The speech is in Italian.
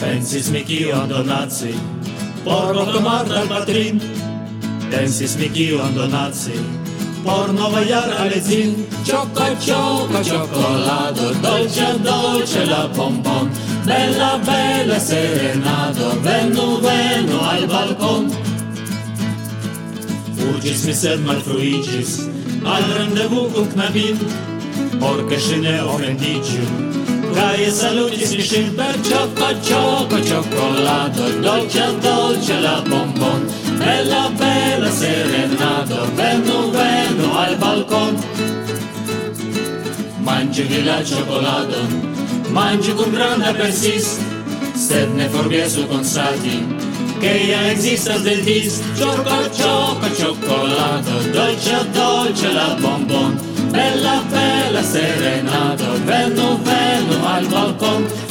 Pensismiki ondonaci, porno domadar patrin. Pensismiki ondonaci, porno vajar alezin. Choco, choco, chocolado, dolce, dolce la pompon. Bella, bella serenado, venu, venu al balcon. Urgis mi sed malfruigis, al rendezvous kun knabin, por ke ne ofendiĝu. Caie salutis mi și per cioco, cioco, cioccolato, dolce, dolce la bombon, bella, bella serenato, venu, venu al balcon. Mangi la cioccolato, mangi con grande persist, sed ne forgesu consati, che ja existas del dis, cioco, cioco, cioccolato, dolce, dolce la bombon, bella, bella serenato, venu, venu Contra